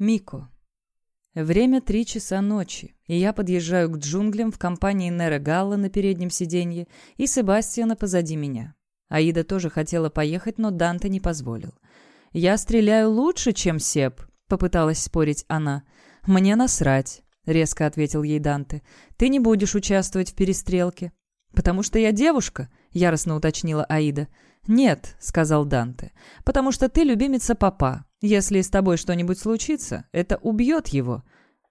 Мико. Время три часа ночи, и я подъезжаю к джунглям в компании Нера Галла на переднем сиденье и Себастьяна позади меня. Аида тоже хотела поехать, но Данте не позволил. «Я стреляю лучше, чем Себ», — попыталась спорить она. «Мне насрать», — резко ответил ей Данте. «Ты не будешь участвовать в перестрелке». «Потому что я девушка», — яростно уточнила Аида. «Нет», — сказал Данте, — «потому что ты любимица папа. Если с тобой что-нибудь случится, это убьет его».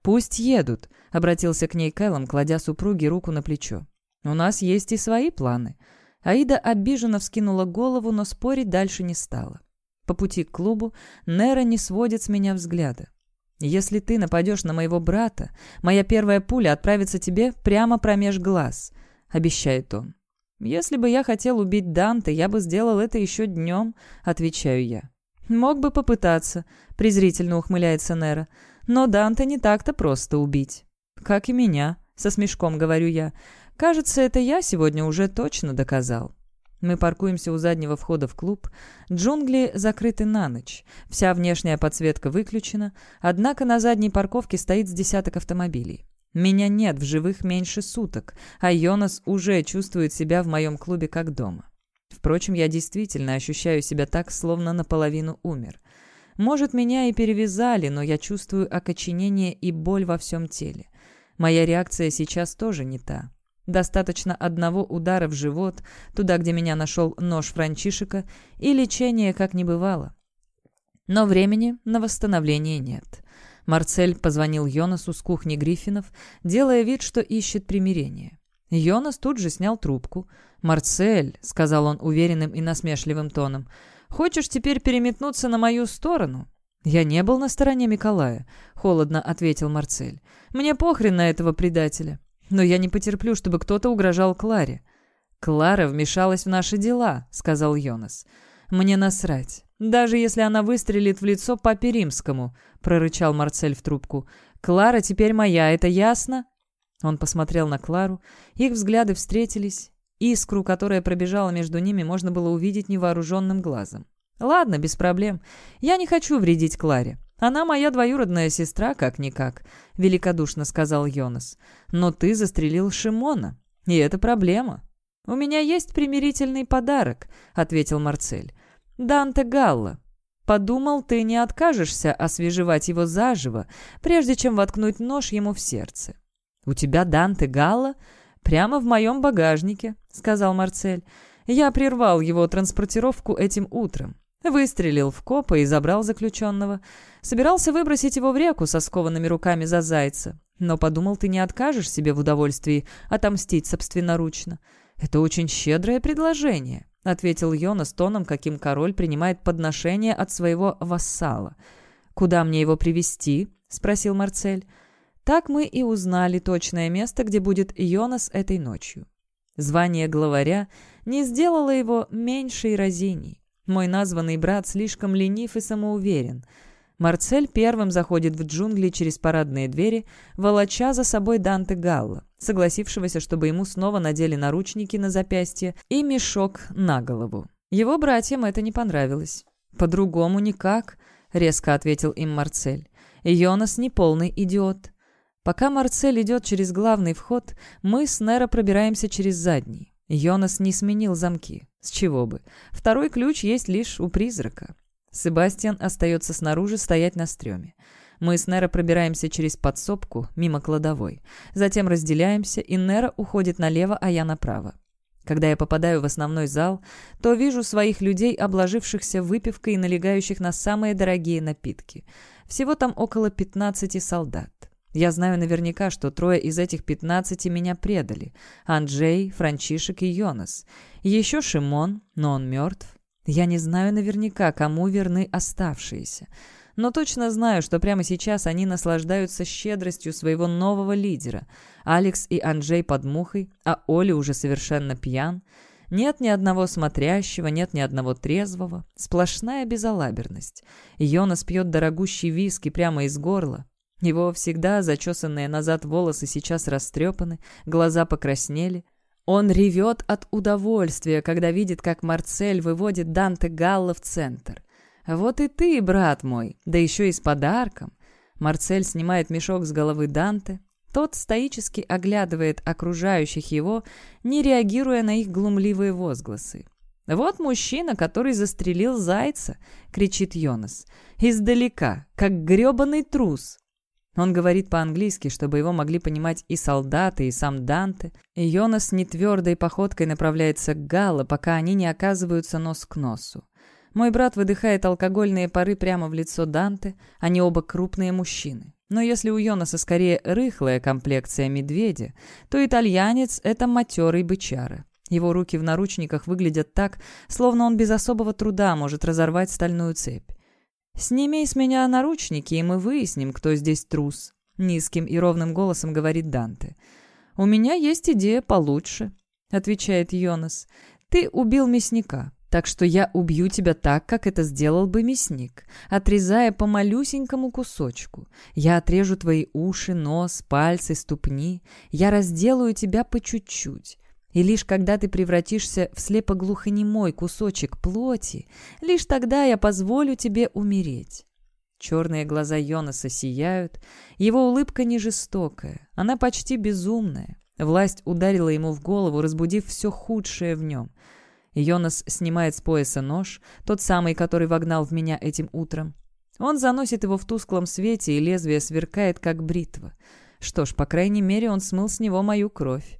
«Пусть едут», — обратился к ней Кэллом, кладя супруге руку на плечо. «У нас есть и свои планы». Аида обиженно вскинула голову, но спорить дальше не стала. По пути к клубу Нера не сводит с меня взгляда. «Если ты нападешь на моего брата, моя первая пуля отправится тебе прямо промеж глаз», — обещает он. «Если бы я хотел убить Данте, я бы сделал это еще днем», — отвечаю я. «Мог бы попытаться», — презрительно ухмыляется Нера. «Но Данте не так-то просто убить». «Как и меня», — со смешком говорю я. «Кажется, это я сегодня уже точно доказал». Мы паркуемся у заднего входа в клуб. Джунгли закрыты на ночь. Вся внешняя подсветка выключена, однако на задней парковке стоит с десяток автомобилей. Меня нет в живых меньше суток, а Йонас уже чувствует себя в моем клубе как дома. Впрочем, я действительно ощущаю себя так, словно наполовину умер. Может, меня и перевязали, но я чувствую окоченение и боль во всем теле. Моя реакция сейчас тоже не та. Достаточно одного удара в живот, туда, где меня нашел нож Франчишека, и лечение как не бывало. Но времени на восстановление нет. Марцель позвонил Йонасу с кухни Гриффинов, делая вид, что ищет примирение. Йонас тут же снял трубку. «Марцель», — сказал он уверенным и насмешливым тоном, — «хочешь теперь переметнуться на мою сторону?» «Я не был на стороне Миколая», — холодно ответил Марцель. «Мне похрен на этого предателя. Но я не потерплю, чтобы кто-то угрожал Кларе». «Клара вмешалась в наши дела», — сказал Йонас. «Мне насрать. Даже если она выстрелит в лицо папе римскому», — прорычал Марцель в трубку. «Клара теперь моя, это ясно?» Он посмотрел на Клару. Их взгляды встретились. Искру, которая пробежала между ними, можно было увидеть невооруженным глазом. «Ладно, без проблем. Я не хочу вредить Кларе. Она моя двоюродная сестра, как-никак», — великодушно сказал Йонас. «Но ты застрелил Шимона, и это проблема». «У меня есть примирительный подарок», — ответил Марцель. «Данте Галла. Подумал, ты не откажешься освежевать его заживо, прежде чем воткнуть нож ему в сердце». «У тебя Данте Галла? Прямо в моем багажнике», — сказал Марцель. «Я прервал его транспортировку этим утром. Выстрелил в копа и забрал заключенного. Собирался выбросить его в реку со скованными руками за зайца. Но подумал, ты не откажешь себе в удовольствии отомстить собственноручно. Это очень щедрое предложение». — ответил Йона с тоном, каким король принимает подношение от своего вассала. «Куда мне его привести? спросил Марцель. Так мы и узнали точное место, где будет Йонас этой ночью. Звание главаря не сделало его меньшей разиней. Мой названный брат слишком ленив и самоуверен — Марцель первым заходит в джунгли через парадные двери, волоча за собой Данте Галла, согласившегося, чтобы ему снова надели наручники на запястье и мешок на голову. Его братьям это не понравилось. «По-другому никак», — резко ответил им Марцель. «Йонас не полный идиот». Пока Марцель идет через главный вход, мы с Неро пробираемся через задний. Йонас не сменил замки. С чего бы? Второй ключ есть лишь у призрака. Себастьян остается снаружи стоять на стреме. Мы с Нера пробираемся через подсобку, мимо кладовой. Затем разделяемся, и Нера уходит налево, а я направо. Когда я попадаю в основной зал, то вижу своих людей, обложившихся выпивкой и налегающих на самые дорогие напитки. Всего там около 15 солдат. Я знаю наверняка, что трое из этих 15 меня предали. Анджей, Франчишек и Йонас. Еще Шимон, но он мертв. Я не знаю наверняка, кому верны оставшиеся, но точно знаю, что прямо сейчас они наслаждаются щедростью своего нового лидера. Алекс и Анджей под мухой, а Оля уже совершенно пьян. Нет ни одного смотрящего, нет ни одного трезвого. Сплошная безалаберность. Йонас пьет дорогущий виски прямо из горла. Его всегда зачесанные назад волосы сейчас растрепаны, глаза покраснели. Он ревет от удовольствия, когда видит, как Марцель выводит Данте Галла в центр. «Вот и ты, брат мой, да еще и с подарком». Марцель снимает мешок с головы Данте. Тот стоически оглядывает окружающих его, не реагируя на их глумливые возгласы. «Вот мужчина, который застрелил зайца!» — кричит Йонас. «Издалека, как грёбаный трус!» Он говорит по-английски, чтобы его могли понимать и солдаты, и сам Данте. И Йонас нетвердой походкой направляется к Галло, пока они не оказываются нос к носу. Мой брат выдыхает алкогольные пары прямо в лицо Данте, они оба крупные мужчины. Но если у Йонаса скорее рыхлая комплекция медведя, то итальянец — это матерый бычара. Его руки в наручниках выглядят так, словно он без особого труда может разорвать стальную цепь. «Сними с меня наручники, и мы выясним, кто здесь трус», — низким и ровным голосом говорит Данте. «У меня есть идея получше», — отвечает Йонас. «Ты убил мясника, так что я убью тебя так, как это сделал бы мясник, отрезая по малюсенькому кусочку. Я отрежу твои уши, нос, пальцы, ступни. Я разделаю тебя по чуть-чуть. И лишь когда ты превратишься в слепоглухонемой кусочек плоти, лишь тогда я позволю тебе умереть». Черные глаза Йонаса сияют, его улыбка не жестокая, она почти безумная. Власть ударила ему в голову, разбудив все худшее в нем. Йонас снимает с пояса нож, тот самый, который вогнал в меня этим утром. Он заносит его в тусклом свете, и лезвие сверкает, как бритва. Что ж, по крайней мере, он смыл с него мою кровь.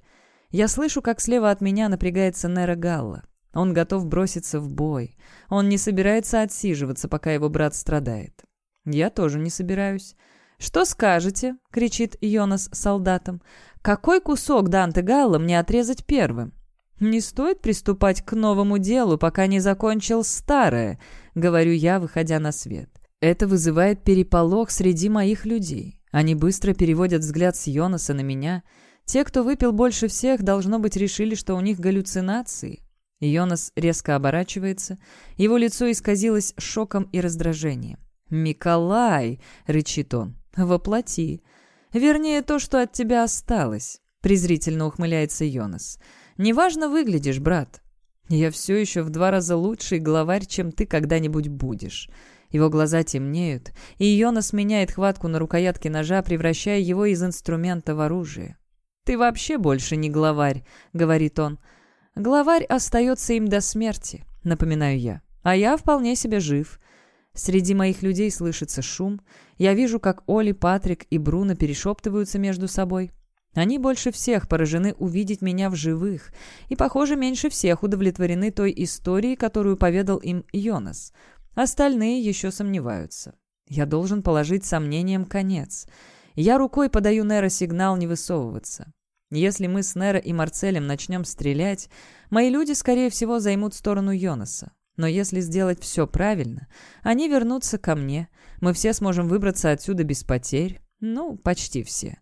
Я слышу, как слева от меня напрягается Нера Галла. Он готов броситься в бой. Он не собирается отсиживаться, пока его брат страдает. Я тоже не собираюсь. «Что скажете?» — кричит Йонас солдатам. «Какой кусок Данте Галла мне отрезать первым?» «Не стоит приступать к новому делу, пока не закончил старое», — говорю я, выходя на свет. Это вызывает переполох среди моих людей. Они быстро переводят взгляд с Йонаса на меня — те, кто выпил больше всех, должно быть, решили, что у них галлюцинации. Йонас резко оборачивается. Его лицо исказилось шоком и раздражением. «Миколай!» — рычит он. «Воплоти! Вернее, то, что от тебя осталось!» — презрительно ухмыляется Йонас. «Неважно выглядишь, брат. Я все еще в два раза лучший главарь, чем ты когда-нибудь будешь». Его глаза темнеют, и Йонас меняет хватку на рукоятке ножа, превращая его из инструмента в оружие. «Ты вообще больше не главарь», — говорит он. «Главарь остается им до смерти», — напоминаю я. «А я вполне себе жив». Среди моих людей слышится шум. Я вижу, как Оли, Патрик и Бруно перешептываются между собой. Они больше всех поражены увидеть меня в живых и, похоже, меньше всех удовлетворены той историей, которую поведал им Йонас. Остальные еще сомневаются. Я должен положить сомнениям конец. Я рукой подаю Нера сигнал не высовываться. Если мы с Неро и Марцелем начнем стрелять, мои люди, скорее всего, займут сторону Йонаса. Но если сделать все правильно, они вернутся ко мне, мы все сможем выбраться отсюда без потерь. Ну, почти все.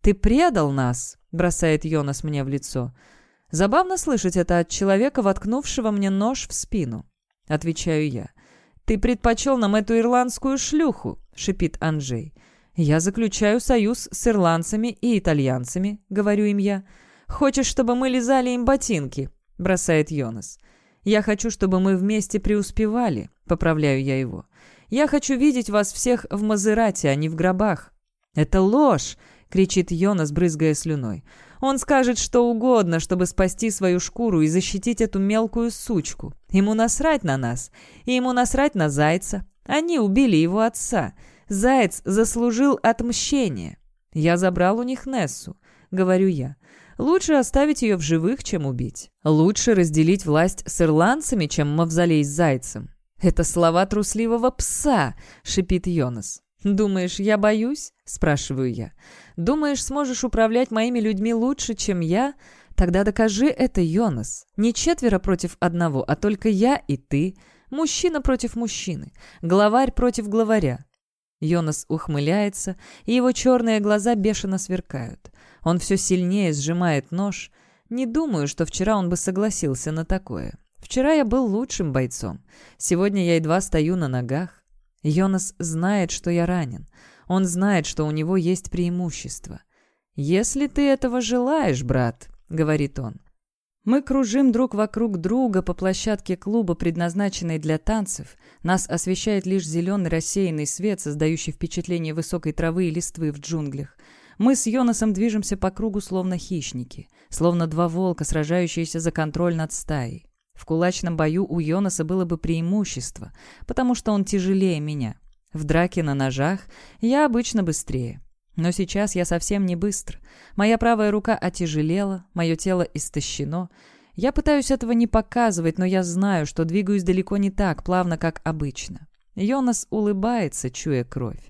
«Ты предал нас!» — бросает Йонас мне в лицо. «Забавно слышать это от человека, воткнувшего мне нож в спину», — отвечаю я. «Ты предпочел нам эту ирландскую шлюху», — шипит Анджей. «Я заключаю союз с ирландцами и итальянцами», — говорю им я. «Хочешь, чтобы мы лизали им ботинки?» — бросает Йонас. «Я хочу, чтобы мы вместе преуспевали», — поправляю я его. «Я хочу видеть вас всех в Мазерате, а не в гробах». «Это ложь!» — кричит Йонас, брызгая слюной. «Он скажет что угодно, чтобы спасти свою шкуру и защитить эту мелкую сучку. Ему насрать на нас, и ему насрать на зайца. Они убили его отца. Заяц заслужил отмщение. Я забрал у них Нессу, говорю я. Лучше оставить ее в живых, чем убить. Лучше разделить власть с ирландцами, чем мавзолей с зайцем. «Это слова трусливого пса!» — шипит Йонас. «Думаешь, я боюсь?» — спрашиваю я. «Думаешь, сможешь управлять моими людьми лучше, чем я? Тогда докажи это, Йонас. Не четверо против одного, а только я и ты. Мужчина против мужчины. Главарь против главаря. Йонас ухмыляется, и его черные глаза бешено сверкают. Он все сильнее сжимает нож. Не думаю, что вчера он бы согласился на такое. Вчера я был лучшим бойцом. Сегодня я едва стою на ногах. Йонас знает, что я ранен. Он знает, что у него есть преимущество. «Если ты этого желаешь, брат», — говорит он. Мы кружим друг вокруг друга по площадке клуба, предназначенной для танцев. Нас освещает лишь зеленый рассеянный свет, создающий впечатление высокой травы и листвы в джунглях. Мы с Йонасом движемся по кругу, словно хищники, словно два волка, сражающиеся за контроль над стаей. В кулачном бою у Йонаса было бы преимущество, потому что он тяжелее меня. В драке на ножах я обычно быстрее. Но сейчас я совсем не быстр. Моя правая рука отяжелела, мое тело истощено. Я пытаюсь этого не показывать, но я знаю, что двигаюсь далеко не так плавно, как обычно. Йонас улыбается, чуя кровь.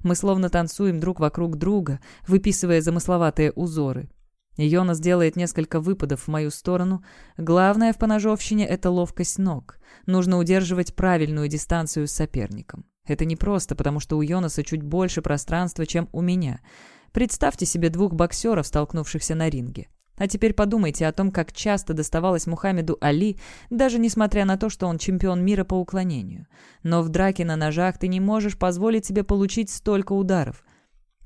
Мы словно танцуем друг вокруг друга, выписывая замысловатые узоры. Йонас делает несколько выпадов в мою сторону. Главное в поножовщине — это ловкость ног. Нужно удерживать правильную дистанцию с соперником. Это непросто, потому что у Йонаса чуть больше пространства, чем у меня. Представьте себе двух боксеров, столкнувшихся на ринге. А теперь подумайте о том, как часто доставалось Мухаммеду Али, даже несмотря на то, что он чемпион мира по уклонению. Но в драке на ножах ты не можешь позволить себе получить столько ударов.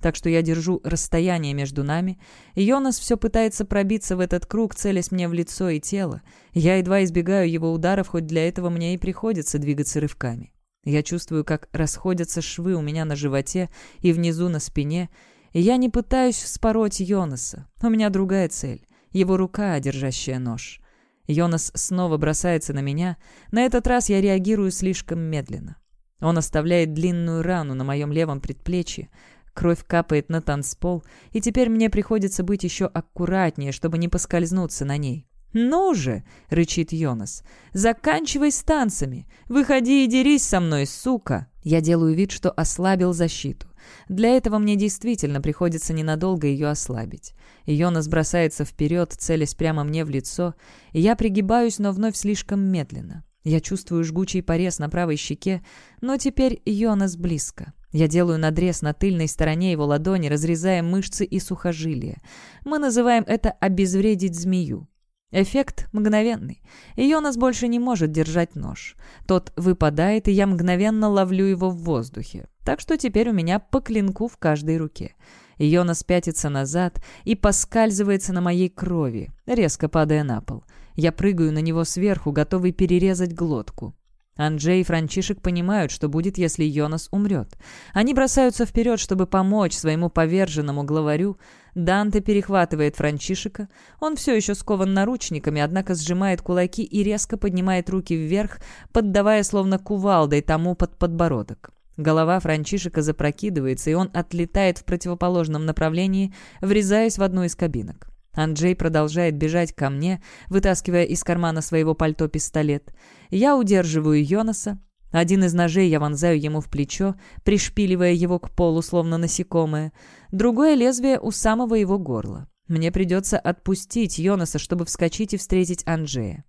Так что я держу расстояние между нами. Йонас все пытается пробиться в этот круг, целясь мне в лицо и тело. Я едва избегаю его ударов, хоть для этого мне и приходится двигаться рывками. Я чувствую, как расходятся швы у меня на животе и внизу на спине, и я не пытаюсь вспороть Йонаса. У меня другая цель. Его рука, держащая нож. Йонас снова бросается на меня. На этот раз я реагирую слишком медленно. Он оставляет длинную рану на моем левом предплечье. Кровь капает на танцпол, и теперь мне приходится быть еще аккуратнее, чтобы не поскользнуться на ней. «Ну же!» — рычит Йонас. «Заканчивай с танцами! Выходи и дерись со мной, сука!» Я делаю вид, что ослабил защиту. Для этого мне действительно приходится ненадолго ее ослабить. Йонас бросается вперед, целясь прямо мне в лицо, я пригибаюсь, но вновь слишком медленно. Я чувствую жгучий порез на правой щеке, но теперь Йонас близко. Я делаю надрез на тыльной стороне его ладони, разрезая мышцы и сухожилия. Мы называем это «обезвредить змею». Эффект мгновенный. И Йонас больше не может держать нож. Тот выпадает, и я мгновенно ловлю его в воздухе. Так что теперь у меня по клинку в каждой руке. Йонас пятится назад и поскальзывается на моей крови, резко падая на пол. Я прыгаю на него сверху, готовый перерезать глотку. Анджей и Франчишек понимают, что будет, если Йонас умрет. Они бросаются вперед, чтобы помочь своему поверженному главарю. Данте перехватывает Франчишека. Он все еще скован наручниками, однако сжимает кулаки и резко поднимает руки вверх, поддавая словно кувалдой тому под подбородок. Голова Франчишека запрокидывается, и он отлетает в противоположном направлении, врезаясь в одну из кабинок. Анджей продолжает бежать ко мне, вытаскивая из кармана своего пальто пистолет. Я удерживаю Йонаса. Один из ножей я вонзаю ему в плечо, пришпиливая его к полу, словно насекомое. Другое лезвие у самого его горла. Мне придется отпустить Йонаса, чтобы вскочить и встретить Анджея.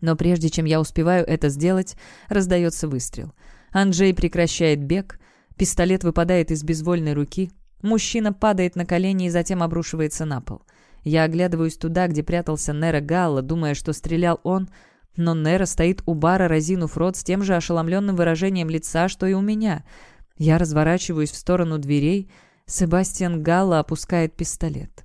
Но прежде чем я успеваю это сделать, раздается выстрел. Анджей прекращает бег, пистолет выпадает из безвольной руки, мужчина падает на колени и затем обрушивается на пол. Я оглядываюсь туда, где прятался Нера Галла, думая, что стрелял он, но Нера стоит у бара, разинув рот с тем же ошеломленным выражением лица, что и у меня. Я разворачиваюсь в сторону дверей. Себастьян Галла опускает пистолет.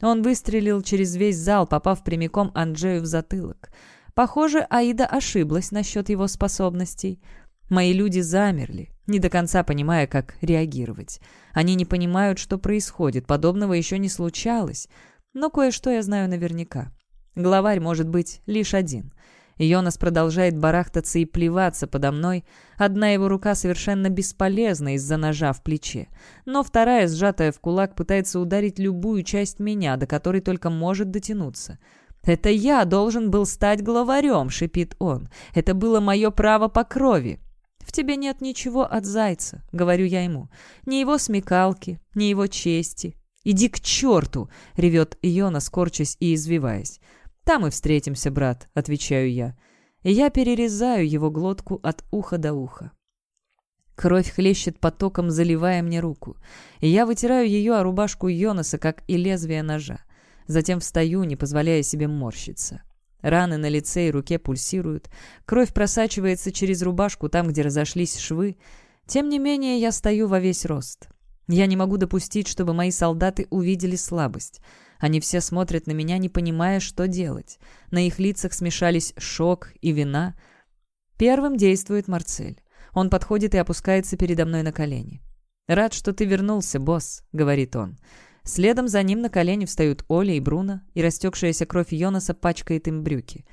Он выстрелил через весь зал, попав прямиком Анджею в затылок. Похоже, Аида ошиблась насчет его способностей. Мои люди замерли, не до конца понимая, как реагировать. Они не понимают, что происходит, подобного еще не случалось. Но кое-что я знаю наверняка. Главарь может быть лишь один. Йонас продолжает барахтаться и плеваться подо мной. Одна его рука совершенно бесполезна из-за ножа в плече, но вторая, сжатая в кулак, пытается ударить любую часть меня, до которой только может дотянуться. «Это я должен был стать главарем», — шипит он. «Это было мое право по крови». «В тебе нет ничего от зайца», — говорю я ему. «Ни его смекалки, ни его чести, «Иди к черту!» — ревет Иона, скорчась и извиваясь. «Там и встретимся, брат», — отвечаю я. И я перерезаю его глотку от уха до уха. Кровь хлещет потоком, заливая мне руку. И я вытираю ее о рубашку Йонаса, как и лезвие ножа. Затем встаю, не позволяя себе морщиться. Раны на лице и руке пульсируют. Кровь просачивается через рубашку там, где разошлись швы. Тем не менее, я стою во весь рост. Я не могу допустить, чтобы мои солдаты увидели слабость. Они все смотрят на меня, не понимая, что делать. На их лицах смешались шок и вина. Первым действует Марцель. Он подходит и опускается передо мной на колени. «Рад, что ты вернулся, босс», — говорит он. Следом за ним на колени встают Оля и Бруно, и растекшаяся кровь Йонаса пачкает им брюки.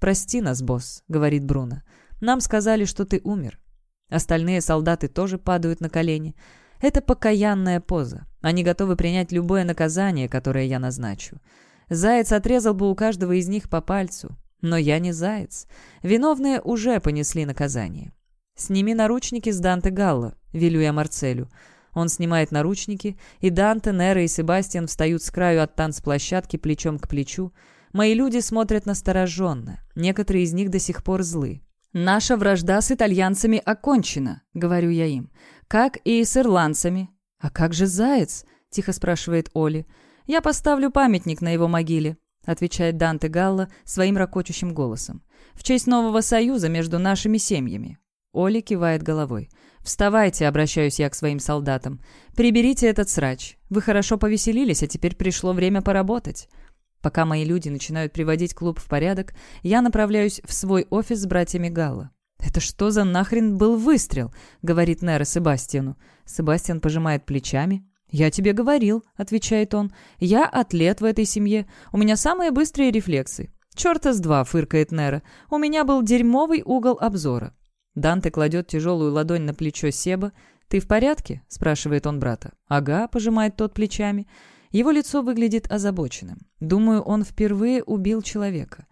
«Прости нас, босс», — говорит Бруно. «Нам сказали, что ты умер». Остальные солдаты тоже падают на колени. Это покаянная поза. Они готовы принять любое наказание, которое я назначу. Заяц отрезал бы у каждого из них по пальцу. Но я не заяц. Виновные уже понесли наказание. «Сними наручники с Данте Галла», — велю я Марцелю. Он снимает наручники, и Данте, Нера и Себастьян встают с краю от танцплощадки плечом к плечу. Мои люди смотрят настороженно. Некоторые из них до сих пор злы. «Наша вражда с итальянцами окончена», — говорю я им. «Как и с ирландцами». «А как же Заяц?» — тихо спрашивает Оли. «Я поставлю памятник на его могиле», — отвечает Данте Галла своим ракочущим голосом. «В честь нового союза между нашими семьями». Оли кивает головой. «Вставайте», — обращаюсь я к своим солдатам. «Приберите этот срач. Вы хорошо повеселились, а теперь пришло время поработать». Пока мои люди начинают приводить клуб в порядок, я направляюсь в свой офис с братьями Галла. «Это что за нахрен был выстрел?» — говорит Нера Себастьяну. Себастьян пожимает плечами. «Я тебе говорил», — отвечает он. «Я атлет в этой семье. У меня самые быстрые рефлексы». «Черта с два», — фыркает Нера. «У меня был дерьмовый угол обзора». Данте кладет тяжелую ладонь на плечо Себа. «Ты в порядке?» — спрашивает он брата. «Ага», — пожимает тот плечами. Его лицо выглядит озабоченным. Думаю, он впервые убил человека.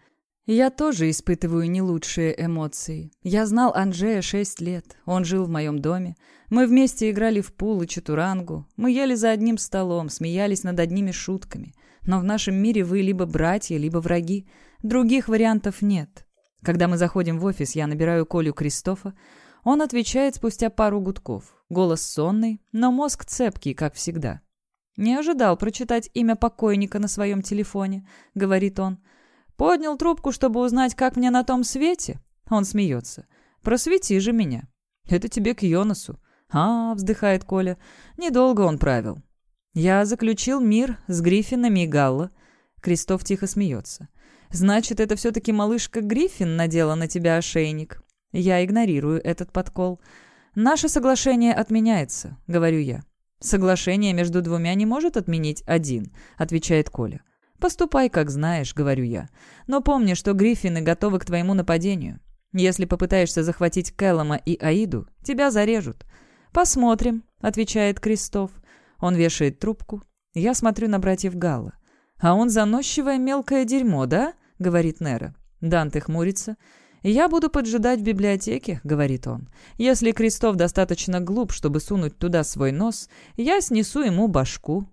Я тоже испытываю не лучшие эмоции. Я знал Анжея шесть лет. Он жил в моем доме. Мы вместе играли в пул и чатурангу. Мы ели за одним столом, смеялись над одними шутками. Но в нашем мире вы либо братья, либо враги. Других вариантов нет. Когда мы заходим в офис, я набираю Колю Кристофа. Он отвечает спустя пару гудков. Голос сонный, но мозг цепкий, как всегда. «Не ожидал прочитать имя покойника на своем телефоне», — говорит он. «Поднял трубку, чтобы узнать, как мне на том свете?» Он смеется. «Просвети же меня». «Это тебе к Йонасу». «А, — вздыхает Коля, — недолго он правил». «Я заключил мир с Гриффинами и Галло». Кристоф тихо смеется. «Значит, это все-таки малышка Гриффин надела на тебя ошейник?» Я игнорирую этот подкол. «Наше соглашение отменяется», — говорю я. «Соглашение между двумя не может отменить один», — отвечает Коля. «Поступай, как знаешь», — говорю я. «Но помни, что Гриффины готовы к твоему нападению. Если попытаешься захватить Кэллома и Аиду, тебя зарежут». «Посмотрим», — отвечает Кристоф. Он вешает трубку. Я смотрю на братьев Галла. «А он заносчивое мелкое дерьмо, да?» — говорит Нера. Данте хмурится. «Я буду поджидать в библиотеке», — говорит он. «Если Крестов достаточно глуп, чтобы сунуть туда свой нос, я снесу ему башку».